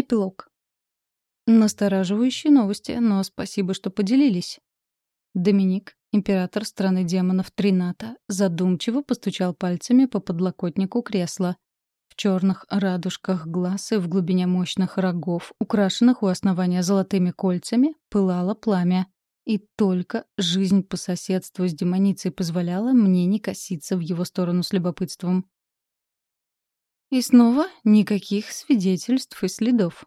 Эпилог. Настораживающие новости, но спасибо, что поделились. Доминик, император страны демонов Трината, задумчиво постучал пальцами по подлокотнику кресла. В черных радужках глаз и в глубине мощных рогов, украшенных у основания золотыми кольцами, пылало пламя. И только жизнь по соседству с демоницей позволяла мне не коситься в его сторону с любопытством. И снова никаких свидетельств и следов.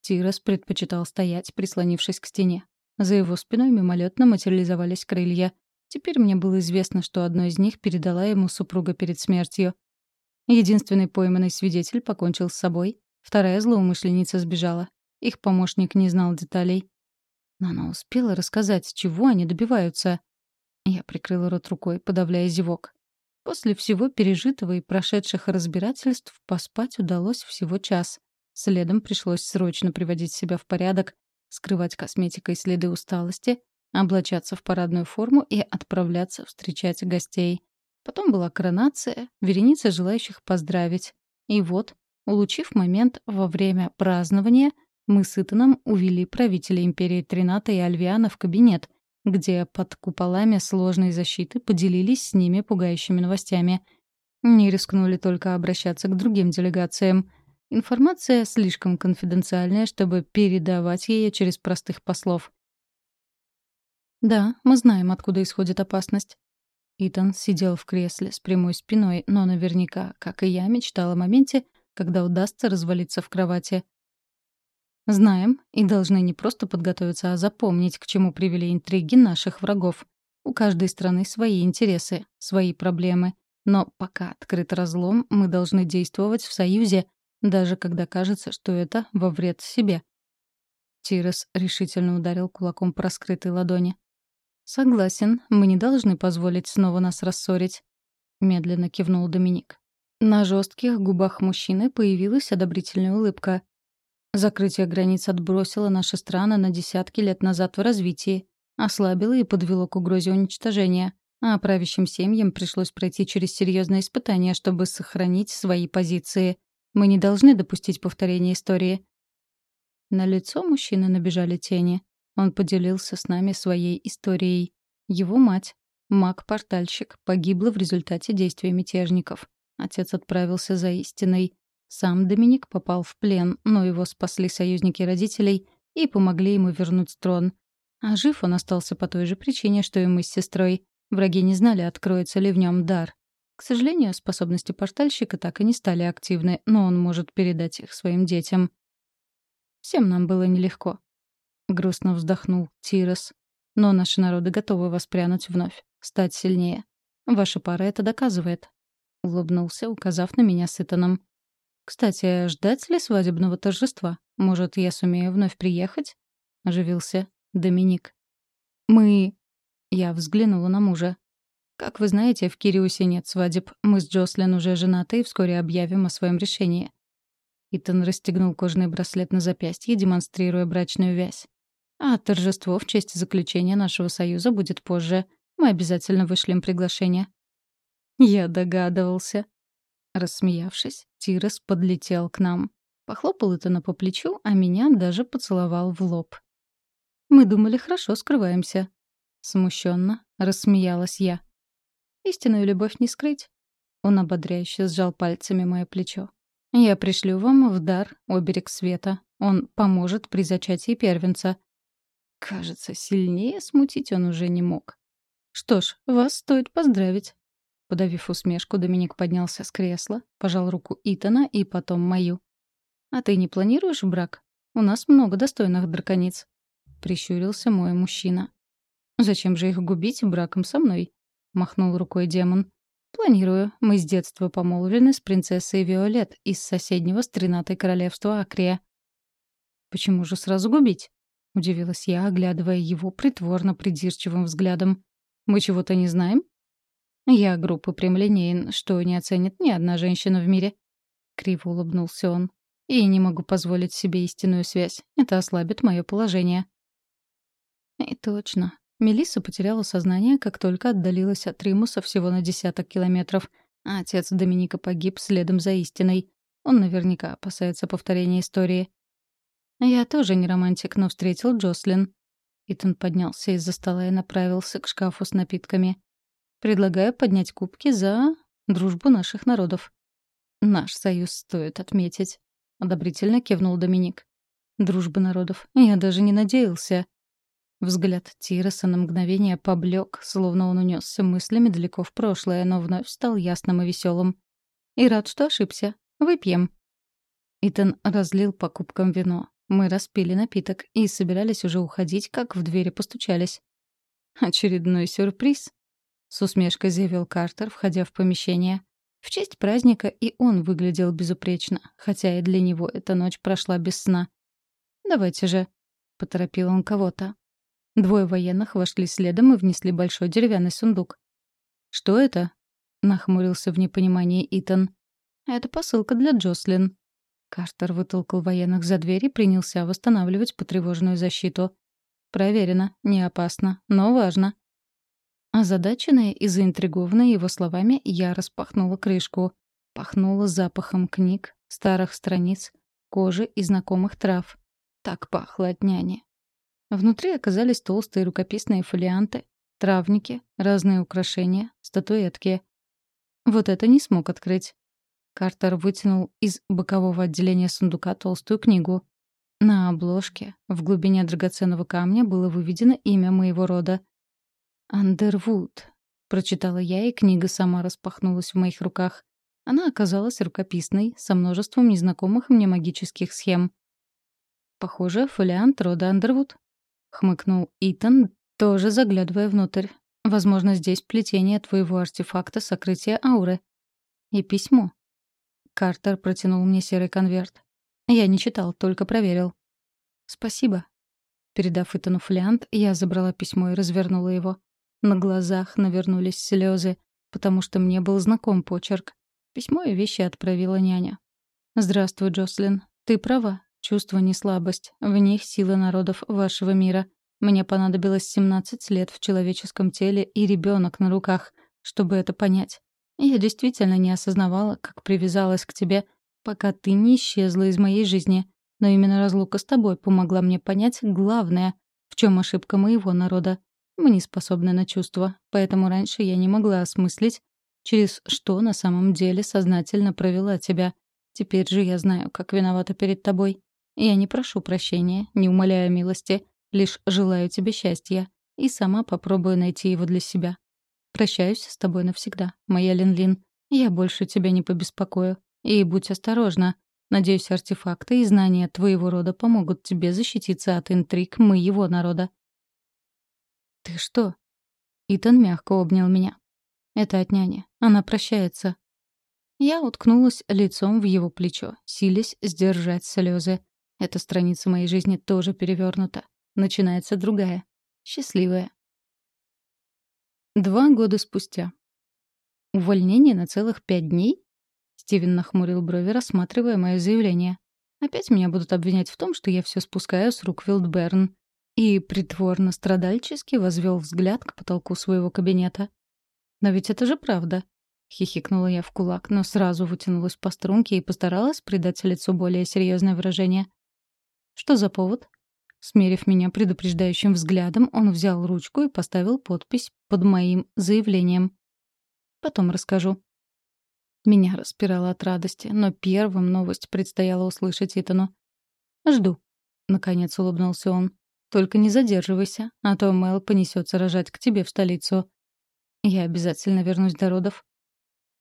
Тирос предпочитал стоять, прислонившись к стене. За его спиной мимолетно материализовались крылья. Теперь мне было известно, что одно из них передала ему супруга перед смертью. Единственный пойманный свидетель покончил с собой. Вторая злоумышленница сбежала. Их помощник не знал деталей. Но она успела рассказать, чего они добиваются. Я прикрыла рот рукой, подавляя зевок. После всего пережитого и прошедших разбирательств поспать удалось всего час. Следом пришлось срочно приводить себя в порядок, скрывать косметикой следы усталости, облачаться в парадную форму и отправляться встречать гостей. Потом была коронация, вереница желающих поздравить. И вот, улучив момент во время празднования, мы с Итаном увели правителя империи Трината и Альвиана в кабинет — где под куполами сложной защиты поделились с ними пугающими новостями. Не рискнули только обращаться к другим делегациям. Информация слишком конфиденциальная, чтобы передавать ее через простых послов. «Да, мы знаем, откуда исходит опасность». Итан сидел в кресле с прямой спиной, но наверняка, как и я, мечтал о моменте, когда удастся развалиться в кровати. Знаем и должны не просто подготовиться, а запомнить, к чему привели интриги наших врагов. У каждой страны свои интересы, свои проблемы. Но пока открыт разлом, мы должны действовать в союзе, даже когда кажется, что это во вред себе. Тирес решительно ударил кулаком по раскрытой ладони. «Согласен, мы не должны позволить снова нас рассорить», — медленно кивнул Доминик. На жестких губах мужчины появилась одобрительная улыбка. Закрытие границ отбросило наши страны на десятки лет назад в развитии, ослабило и подвело к угрозе уничтожения, а правящим семьям пришлось пройти через серьезные испытания, чтобы сохранить свои позиции. Мы не должны допустить повторения истории. На лицо мужчины набежали тени. Он поделился с нами своей историей. Его мать, маг-портальщик, погибла в результате действий мятежников. Отец отправился за истиной. Сам Доминик попал в плен, но его спасли союзники родителей и помогли ему вернуть трон. А жив он остался по той же причине, что и мы с сестрой. Враги не знали, откроется ли в нем дар. К сожалению, способности портальщика так и не стали активны, но он может передать их своим детям. Всем нам было нелегко. Грустно вздохнул Тирос. Но наши народы готовы воспрянуть вновь, стать сильнее. Ваша пара это доказывает. Улыбнулся, указав на меня с Итаном. «Кстати, ждать ли свадебного торжества? Может, я сумею вновь приехать?» — оживился Доминик. «Мы...» — я взглянула на мужа. «Как вы знаете, в Кириусе нет свадеб. Мы с Джослин уже женаты и вскоре объявим о своем решении». Итан расстегнул кожаный браслет на запястье, демонстрируя брачную вязь. «А торжество в честь заключения нашего союза будет позже. Мы обязательно вышлем приглашение». «Я догадывался», Рассмеявшись, Тирес подлетел к нам. Похлопал Итана по плечу, а меня даже поцеловал в лоб. «Мы думали, хорошо скрываемся». Смущенно рассмеялась я. «Истинную любовь не скрыть». Он ободряюще сжал пальцами мое плечо. «Я пришлю вам в дар оберег света. Он поможет при зачатии первенца». Кажется, сильнее смутить он уже не мог. «Что ж, вас стоит поздравить. Подавив усмешку, Доминик поднялся с кресла, пожал руку Итана и потом мою. «А ты не планируешь брак? У нас много достойных дракониц», — прищурился мой мужчина. «Зачем же их губить браком со мной?» — махнул рукой демон. «Планирую. Мы с детства помолвлены с принцессой Виолет из соседнего стренатой королевства Акрия». «Почему же сразу губить?» — удивилась я, оглядывая его притворно придирчивым взглядом. «Мы чего-то не знаем?» «Я группа прямолинеен, что не оценит ни одна женщина в мире». Криво улыбнулся он. «И не могу позволить себе истинную связь. Это ослабит мое положение». И точно. Мелисса потеряла сознание, как только отдалилась от Римуса всего на десяток километров, а отец Доминика погиб следом за истиной. Он наверняка опасается повторения истории. Я тоже не романтик, но встретил Джослин. Итан поднялся из-за стола и направился к шкафу с напитками. Предлагаю поднять кубки за дружбу наших народов. Наш союз стоит отметить. Одобрительно кивнул Доминик. Дружба народов. Я даже не надеялся. Взгляд Тироса на мгновение поблек, словно он унесся мыслями далеко в прошлое, но вновь стал ясным и веселым. И рад, что ошибся. Выпьем. Итан разлил по кубкам вино. Мы распили напиток и собирались уже уходить, как в двери постучались. «Очередной сюрприз», — с усмешкой заявил Картер, входя в помещение. В честь праздника и он выглядел безупречно, хотя и для него эта ночь прошла без сна. «Давайте же», — поторопил он кого-то. Двое военных вошли следом и внесли большой деревянный сундук. «Что это?» — нахмурился в непонимании Итан. «Это посылка для Джослин». Картер вытолкал военных за дверь и принялся восстанавливать потревоженную защиту. «Проверено, не опасно, но важно». Озадаченная и заинтригованная его словами, я распахнула крышку. Пахнула запахом книг, старых страниц, кожи и знакомых трав. Так пахло от няни. Внутри оказались толстые рукописные фолианты, травники, разные украшения, статуэтки. Вот это не смог открыть. Картер вытянул из бокового отделения сундука толстую книгу. На обложке, в глубине драгоценного камня, было выведено имя моего рода. «Андервуд», — прочитала я, и книга сама распахнулась в моих руках. Она оказалась рукописной, со множеством незнакомых мне магических схем. «Похоже, фолиант рода Андервуд», — хмыкнул Итан, тоже заглядывая внутрь. «Возможно, здесь плетение твоего артефакта сокрытия ауры. И письмо». Картер протянул мне серый конверт. Я не читал, только проверил. «Спасибо». Передав Итану фолиант, я забрала письмо и развернула его. На глазах навернулись слезы, потому что мне был знаком почерк. Письмо и вещи отправила няня. «Здравствуй, Джослин. Ты права. Чувство не слабость. В них сила народов вашего мира. Мне понадобилось 17 лет в человеческом теле и ребенок на руках, чтобы это понять. Я действительно не осознавала, как привязалась к тебе, пока ты не исчезла из моей жизни. Но именно разлука с тобой помогла мне понять главное, в чем ошибка моего народа. Мы не способны на чувства, поэтому раньше я не могла осмыслить, через что на самом деле сознательно провела тебя. Теперь же я знаю, как виновата перед тобой. Я не прошу прощения, не умоляю милости, лишь желаю тебе счастья и сама попробую найти его для себя. Прощаюсь с тобой навсегда, моя Лин-Лин. Я больше тебя не побеспокою. И будь осторожна. Надеюсь, артефакты и знания твоего рода помогут тебе защититься от интриг моего народа. «Ты что?» Итан мягко обнял меня. «Это от няни. Она прощается». Я уткнулась лицом в его плечо, силясь сдержать слезы. Эта страница моей жизни тоже перевернута. Начинается другая. Счастливая. Два года спустя. Увольнение на целых пять дней? Стивен нахмурил брови, рассматривая мое заявление. Опять меня будут обвинять в том, что я все спускаю с рук Вилдберн. И притворно-страдальчески возвел взгляд к потолку своего кабинета. «Но ведь это же правда», — хихикнула я в кулак, но сразу вытянулась по струнке и постаралась придать лицу более серьезное выражение. «Что за повод?» Смерив меня предупреждающим взглядом, он взял ручку и поставил подпись под моим заявлением. «Потом расскажу». Меня распирало от радости, но первым новость предстояло услышать Итану. «Жду», — наконец улыбнулся он. «Только не задерживайся, а то Мэл понесется рожать к тебе в столицу. Я обязательно вернусь до родов».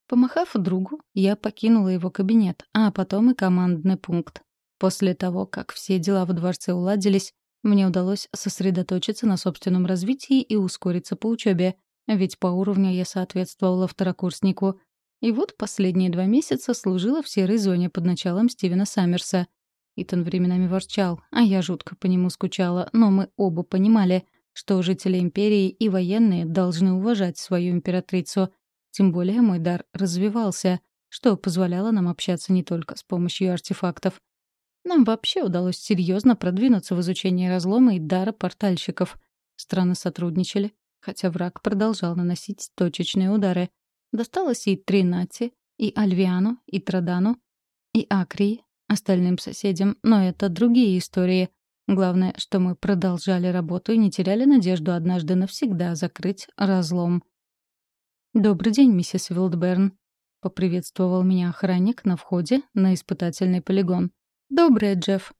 Помахав другу, я покинула его кабинет, а потом и командный пункт. После того, как все дела во дворце уладились, мне удалось сосредоточиться на собственном развитии и ускориться по учебе, ведь по уровню я соответствовала второкурснику. И вот последние два месяца служила в серой зоне под началом Стивена Саммерса. Итан временами ворчал, а я жутко по нему скучала, но мы оба понимали, что жители Империи и военные должны уважать свою императрицу. Тем более мой дар развивался, что позволяло нам общаться не только с помощью артефактов. Нам вообще удалось серьезно продвинуться в изучении разлома и дара портальщиков. Страны сотрудничали, хотя враг продолжал наносить точечные удары. Досталось и Тринати, и Альвиану, и Традану, и Акрии, остальным соседям, но это другие истории. Главное, что мы продолжали работу и не теряли надежду однажды навсегда закрыть разлом. «Добрый день, миссис Вилдберн», — поприветствовал меня охранник на входе на испытательный полигон. «Доброе, Джефф».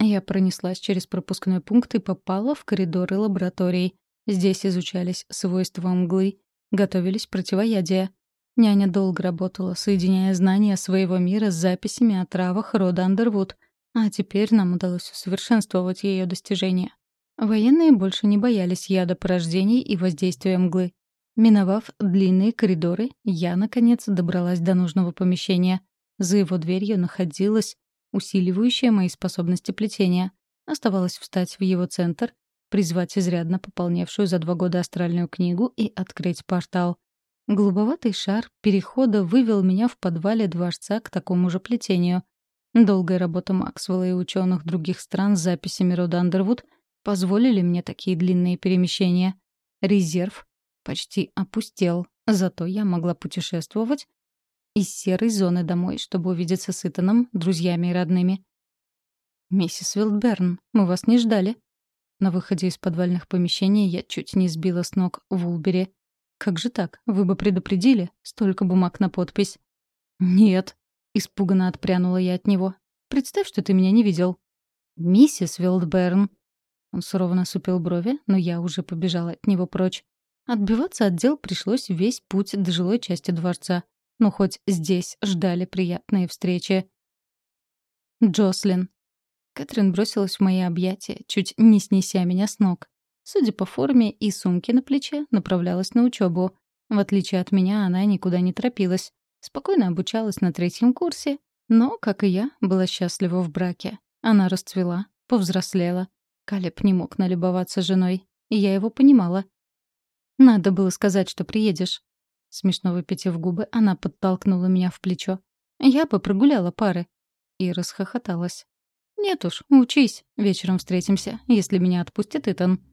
Я пронеслась через пропускной пункт и попала в коридоры лабораторий. Здесь изучались свойства мглы, готовились противоядия. Няня долго работала, соединяя знания своего мира с записями о травах рода Андервуд, а теперь нам удалось усовершенствовать ее достижения. Военные больше не боялись яда порождений и воздействия мглы. Миновав длинные коридоры, я, наконец, добралась до нужного помещения. За его дверью находилась усиливающая мои способности плетения. Оставалось встать в его центр, призвать изрядно пополневшую за два года астральную книгу и открыть портал. Голубоватый шар перехода вывел меня в подвале дворца к такому же плетению. Долгая работа Максвелла и ученых других стран с записями рода Андервуд позволили мне такие длинные перемещения. Резерв почти опустел, зато я могла путешествовать из серой зоны домой, чтобы увидеться с Итаном, друзьями и родными. «Миссис Вилдберн, мы вас не ждали». На выходе из подвальных помещений я чуть не сбила с ног Вулбери. «Как же так? Вы бы предупредили? Столько бумаг на подпись». «Нет», — испуганно отпрянула я от него. «Представь, что ты меня не видел». «Миссис Вилдберн». Он сурово насупил брови, но я уже побежала от него прочь. Отбиваться от дел пришлось весь путь до жилой части дворца. Но хоть здесь ждали приятные встречи. Джослин. Кэтрин бросилась в мои объятия, чуть не снеся меня с ног. Судя по форме и сумке на плече, направлялась на учебу. В отличие от меня, она никуда не торопилась. Спокойно обучалась на третьем курсе, но, как и я, была счастлива в браке. Она расцвела, повзрослела. Калеб не мог налюбоваться женой, и я его понимала. «Надо было сказать, что приедешь», Смешно выпитив губы, она подтолкнула меня в плечо. Я бы прогуляла пары. И расхохоталась. «Нет уж, учись. Вечером встретимся, если меня отпустит Итан».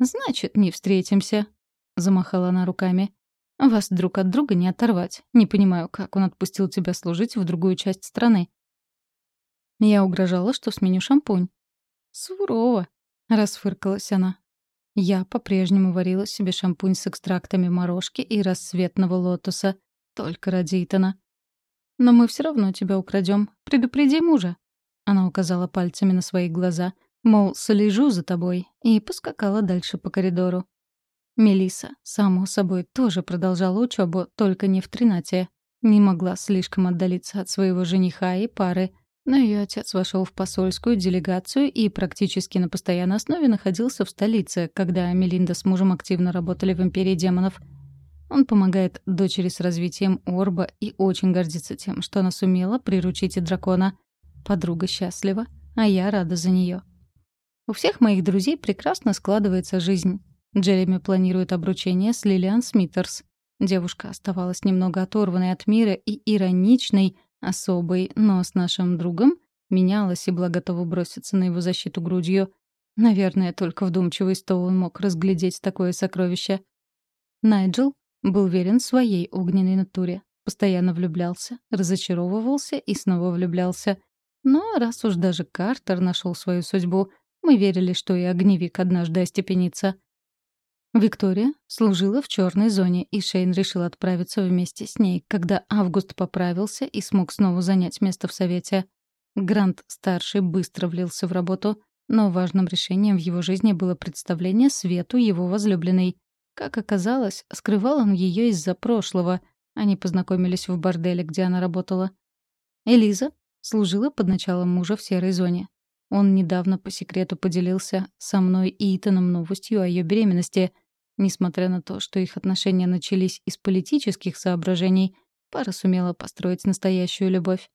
«Значит, не встретимся», — замахала она руками. «Вас друг от друга не оторвать. Не понимаю, как он отпустил тебя служить в другую часть страны». Я угрожала, что сменю шампунь. «Сурово», — расфыркалась она. Я по-прежнему варила себе шампунь с экстрактами морожки и рассветного лотоса. Только ради Итана. «Но мы все равно тебя украдем. Предупреди мужа». Она указала пальцами на свои глаза, мол, слежу за тобой, и поскакала дальше по коридору. Мелиса, само собой, тоже продолжала учебу, только не в тринате. Не могла слишком отдалиться от своего жениха и пары, но ее отец вошел в посольскую делегацию и практически на постоянной основе находился в столице, когда Мелинда с мужем активно работали в Империи демонов. Он помогает дочери с развитием Орба и очень гордится тем, что она сумела приручить и дракона. Подруга счастлива, а я рада за нее. У всех моих друзей прекрасно складывается жизнь. Джереми планирует обручение с Лилиан Смитерс. Девушка оставалась немного оторванной от мира и ироничной — особый, но с нашим другом менялась и была готова броситься на его защиту грудью. Наверное, только вдумчивый Стоун мог разглядеть такое сокровище. Найджел был верен своей огненной натуре. Постоянно влюблялся, разочаровывался и снова влюблялся. Но раз уж даже Картер нашел свою судьбу, мы верили, что и огневик однажды остепенится. Виктория служила в черной зоне, и Шейн решил отправиться вместе с ней, когда Август поправился и смог снова занять место в Совете. Грант-старший быстро влился в работу, но важным решением в его жизни было представление Свету его возлюбленной. Как оказалось, скрывал он ее из-за прошлого. Они познакомились в борделе, где она работала. Элиза служила под началом мужа в серой зоне. Он недавно по секрету поделился со мной и Итаном новостью о ее беременности. Несмотря на то, что их отношения начались из политических соображений, пара сумела построить настоящую любовь.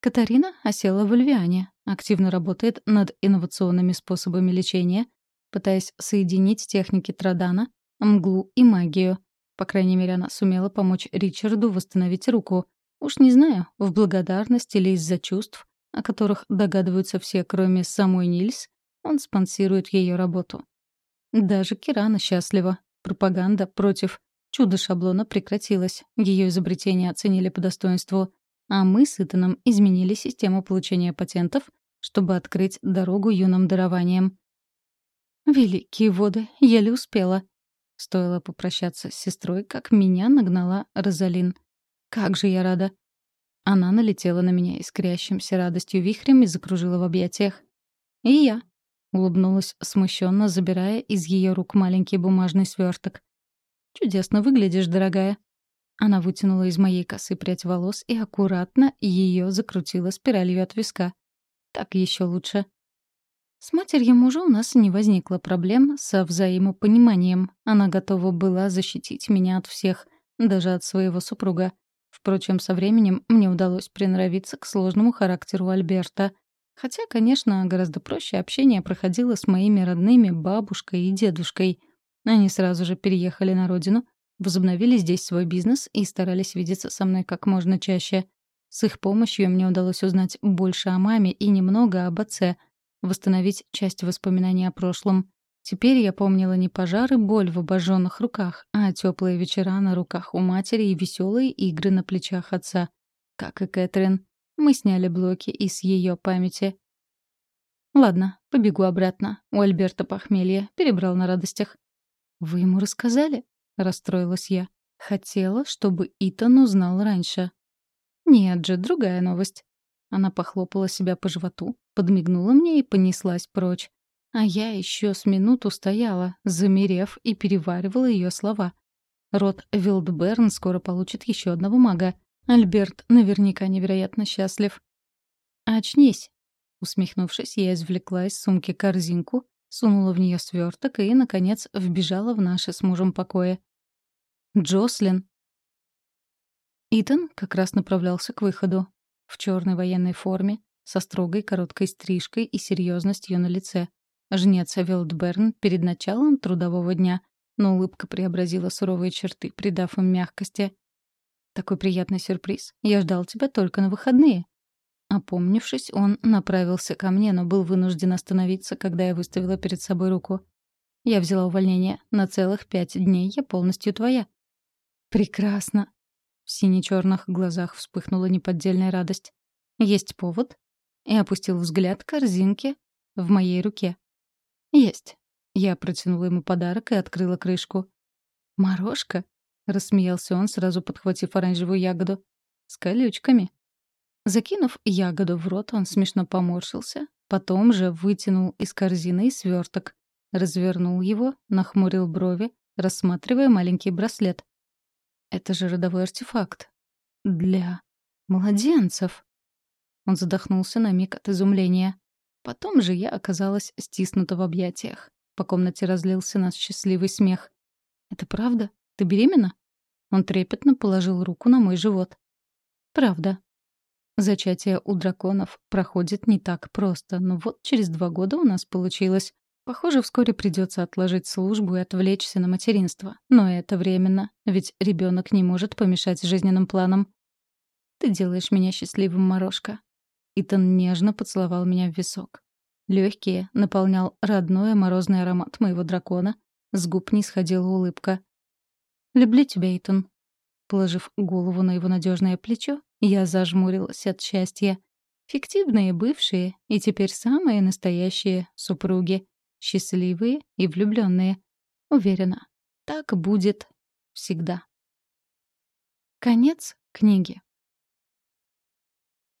Катарина осела в Альвиане, активно работает над инновационными способами лечения, пытаясь соединить техники Традана, мглу и магию. По крайней мере, она сумела помочь Ричарду восстановить руку. Уж не знаю, в благодарность или из-за чувств, о которых догадываются все, кроме самой Нильс, он спонсирует ее работу. Даже Кирана счастлива. Пропаганда против чудо-шаблона прекратилась. Ее изобретение оценили по достоинству. а мы с Итаном изменили систему получения патентов, чтобы открыть дорогу юным дарованиям. Великие воды, еле успела. Стоило попрощаться с сестрой, как меня нагнала Розалин. Как же я рада. Она налетела на меня искрящимся радостью вихрем и закружила в объятиях. И я. Улыбнулась смущенно, забирая из ее рук маленький бумажный сверток. «Чудесно выглядишь, дорогая». Она вытянула из моей косы прядь волос и аккуратно ее закрутила спиралью от виска. Так еще лучше. С матерью мужа у нас не возникло проблем со взаимопониманием. Она готова была защитить меня от всех, даже от своего супруга. Впрочем, со временем мне удалось приноровиться к сложному характеру Альберта. Хотя, конечно, гораздо проще общение проходило с моими родными бабушкой и дедушкой. Они сразу же переехали на родину, возобновили здесь свой бизнес и старались видеться со мной как можно чаще. С их помощью мне удалось узнать больше о маме и немного об отце, восстановить часть воспоминаний о прошлом. Теперь я помнила не пожар и боль в обожженных руках, а теплые вечера на руках у матери и веселые игры на плечах отца. Как и Кэтрин. Мы сняли блоки из ее памяти. Ладно, побегу обратно. У Альберта похмелье. Перебрал на радостях. «Вы ему рассказали?» — расстроилась я. Хотела, чтобы Итан узнал раньше. «Нет же, другая новость». Она похлопала себя по животу, подмигнула мне и понеслась прочь. А я еще с минуту стояла, замерев и переваривала ее слова. Род Вилдберн скоро получит еще одного мага. Альберт наверняка невероятно счастлив. «Очнись!» Усмехнувшись, я извлекла из сумки корзинку, сунула в нее сверток и, наконец, вбежала в наши с мужем покои. «Джослин!» Итан как раз направлялся к выходу. В черной военной форме, со строгой короткой стрижкой и серьезностью на лице. Жнец Вилдберн перед началом трудового дня, но улыбка преобразила суровые черты, придав им мягкости. «Такой приятный сюрприз. Я ждал тебя только на выходные». Опомнившись, он направился ко мне, но был вынужден остановиться, когда я выставила перед собой руку. «Я взяла увольнение. На целых пять дней я полностью твоя». «Прекрасно!» В сине-черных глазах вспыхнула неподдельная радость. «Есть повод?» И опустил взгляд к корзинке в моей руке. «Есть». Я протянула ему подарок и открыла крышку. «Морожка?» — рассмеялся он, сразу подхватив оранжевую ягоду. «С колючками». Закинув ягоду в рот, он смешно поморщился, потом же вытянул из корзины сверток, развернул его, нахмурил брови, рассматривая маленький браслет. «Это же родовой артефакт. Для младенцев». Он задохнулся на миг от изумления. Потом же я оказалась стиснута в объятиях. По комнате разлился наш счастливый смех. «Это правда? Ты беременна?» Он трепетно положил руку на мой живот. «Правда». Зачатие у драконов проходит не так просто, но вот через два года у нас получилось. Похоже, вскоре придется отложить службу и отвлечься на материнство. Но это временно, ведь ребенок не может помешать жизненным планам. «Ты делаешь меня счастливым, Морошка. Итан нежно поцеловал меня в висок. Легкие наполнял родной морозный аромат моего дракона. С губ не сходила улыбка. «Люблю тебя, Итан». Положив голову на его надежное плечо, я зажмурилась от счастья. Фиктивные бывшие и теперь самые настоящие супруги. Счастливые и влюбленные. Уверена, так будет всегда. Конец книги.